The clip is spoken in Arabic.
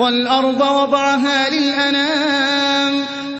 وَالْأَرْضَ وَضَعَهَا لِلْأَنَامِ